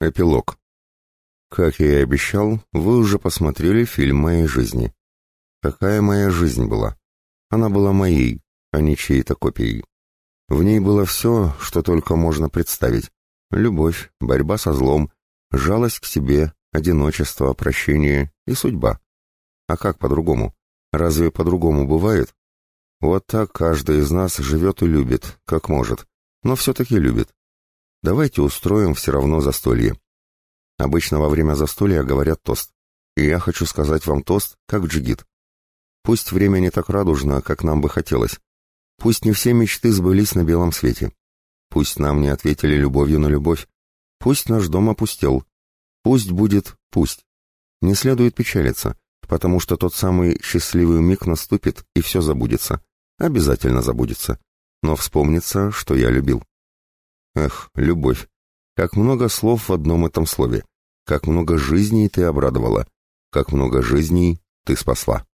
Эпилог. Как я и обещал, вы уже посмотрели фильм моей жизни. Какая моя жизнь была? Она была моей, а не чьей-то копией. В ней было все, что только можно представить. Любовь, борьба со злом, жалость к себе, одиночество, прощение и судьба. А как по-другому? Разве по-другому бывает? Вот так каждый из нас живет и любит, как может, но все-таки любит. Давайте устроим все равно застолье. Обычно во время застолья говорят тост. И я хочу сказать вам тост, как джигит. Пусть время не так радужно, как нам бы хотелось. Пусть не все мечты сбылись на белом свете. Пусть нам не ответили любовью на любовь. Пусть наш дом опустел. Пусть будет пусть. Не следует печалиться, потому что тот самый счастливый миг наступит, и все забудется. Обязательно забудется. Но вспомнится, что я любил. Эх, любовь. Как много слов в одном этом слове. Как много жизней ты обрадовала. Как много жизней ты спасла.